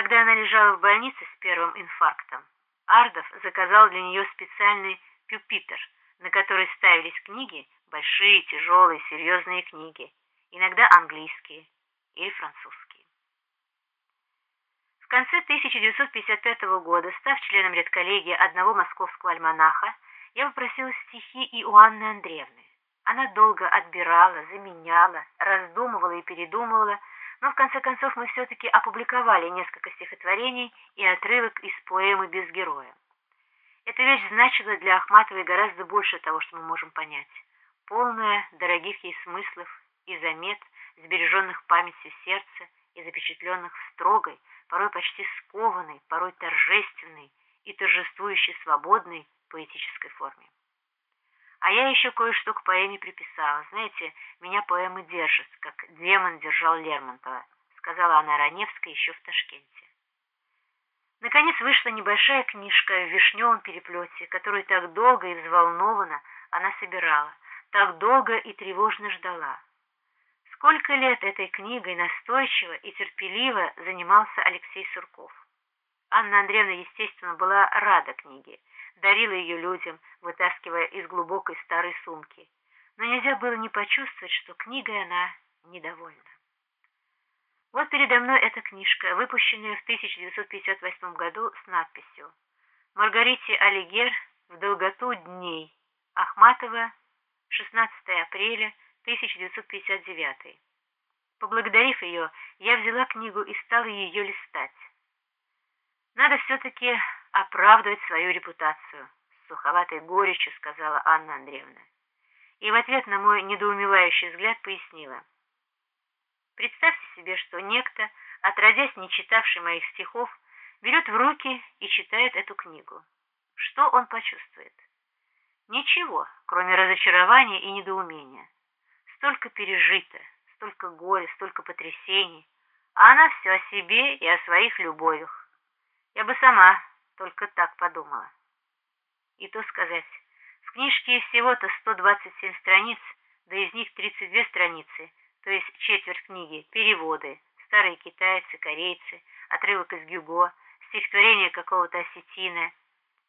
когда она лежала в больнице с первым инфарктом, Ардов заказал для нее специальный пюпитер, на который ставились книги, большие, тяжелые, серьезные книги, иногда английские или французские. В конце 1955 года, став членом редколлегии одного московского альманаха, я попросила стихи и у Анны Андреевны. Она долго отбирала, заменяла, раздумывала и передумывала, но в конце концов мы все-таки опубликовали несколько стихотворений и отрывок из поэмы «Без героя». Эта вещь значила для Ахматовой гораздо больше того, что мы можем понять. Полная дорогих ей смыслов и замет, сбереженных памятью сердца и запечатленных в строгой, порой почти скованной, порой торжественной и торжествующей свободной поэтической форме. А я еще кое-что к поэме приписала. Знаете, меня поэма держит, как демон держал Лермонтова, сказала она Раневской еще в Ташкенте. Наконец вышла небольшая книжка в вишневом переплете, которую так долго и взволнованно она собирала, так долго и тревожно ждала. Сколько лет этой книгой настойчиво и терпеливо занимался Алексей Сурков. Анна Андреевна, естественно, была рада книге, дарила ее людям, вытаскивая из глубокой старой сумки. Но нельзя было не почувствовать, что книгой она недовольна. Вот передо мной эта книжка, выпущенная в 1958 году с надписью «Маргарите Алигер в долготу дней. Ахматова, 16 апреля 1959». Поблагодарив ее, я взяла книгу и стала ее листать. Надо все-таки оправдывать свою репутацию, суховатой горечью сказала Анна Андреевна. И в ответ на мой недоумевающий взгляд пояснила. Представьте себе, что некто, отродясь не читавший моих стихов, берет в руки и читает эту книгу. Что он почувствует? Ничего, кроме разочарования и недоумения. Столько пережито, столько горя, столько потрясений, а она все о себе и о своих любовях. Я бы сама только так подумала. И то сказать, в книжке всего-то 127 страниц, да из них 32 страницы, то есть четверть книги, переводы, старые китайцы, корейцы, отрывок из Гюго, стихотворение какого-то осетина,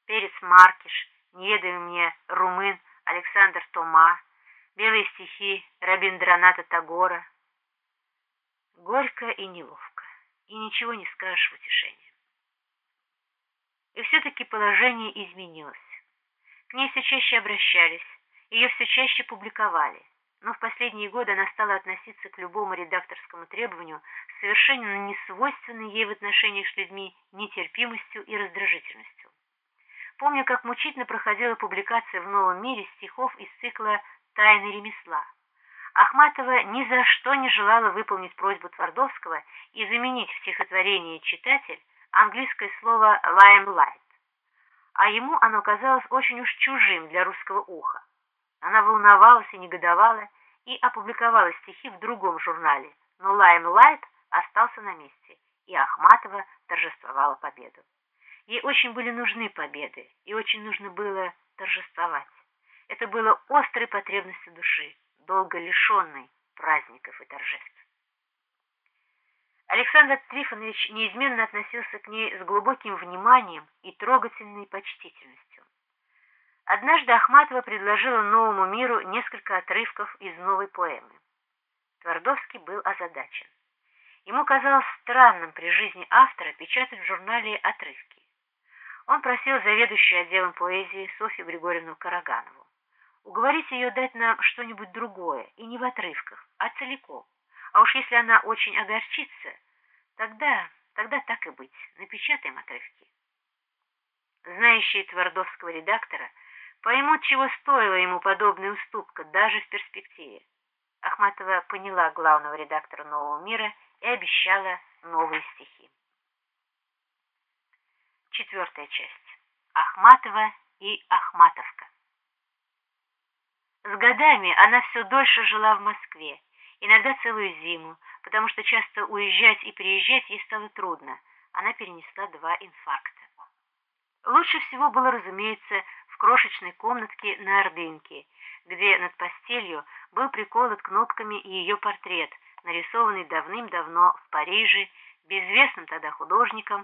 перец Маркиш, неведомый мне румын Александр Тома, белые стихи Рабиндраната Тагора. Горько и неловко, и ничего не скажешь в утешение. И все-таки положение изменилось. К ней все чаще обращались, ее все чаще публиковали, но в последние годы она стала относиться к любому редакторскому требованию совершенно несвойственной ей в отношениях с людьми нетерпимостью и раздражительностью. Помню, как мучительно проходила публикация в «Новом мире» стихов из цикла «Тайны ремесла». Ахматова ни за что не желала выполнить просьбу Твардовского и заменить в стихотворении «Читатель» английское слово «limelight», а ему оно казалось очень уж чужим для русского уха. Она волновалась и негодовала и опубликовала стихи в другом журнале, но «Limelight» остался на месте, и Ахматова торжествовала победу. Ей очень были нужны победы, и очень нужно было торжествовать. Это было острой потребностью души, долго лишенной праздников и торжеств. Александр Трифонович неизменно относился к ней с глубоким вниманием и трогательной почтительностью. Однажды Ахматова предложила новому миру несколько отрывков из новой поэмы. Твардовский был озадачен. Ему казалось странным при жизни автора печатать в журнале отрывки. Он просил заведующую отделом поэзии Софью Григорьевну Караганову уговорить ее дать нам что-нибудь другое, и не в отрывках, а целиком. А уж если она очень огорчится, тогда, тогда так и быть, напечатаем отрывки. Знающие Твардовского редактора поймут, чего стоила ему подобная уступка даже в перспективе. Ахматова поняла главного редактора «Нового мира» и обещала новые стихи. Четвертая часть. Ахматова и Ахматовка. С годами она все дольше жила в Москве иногда целую зиму, потому что часто уезжать и приезжать ей стало трудно. Она перенесла два инфаркта. Лучше всего было, разумеется, в крошечной комнатке на Ордынке, где над постелью был приколот кнопками ее портрет, нарисованный давным-давно в Париже безвестным тогда художником,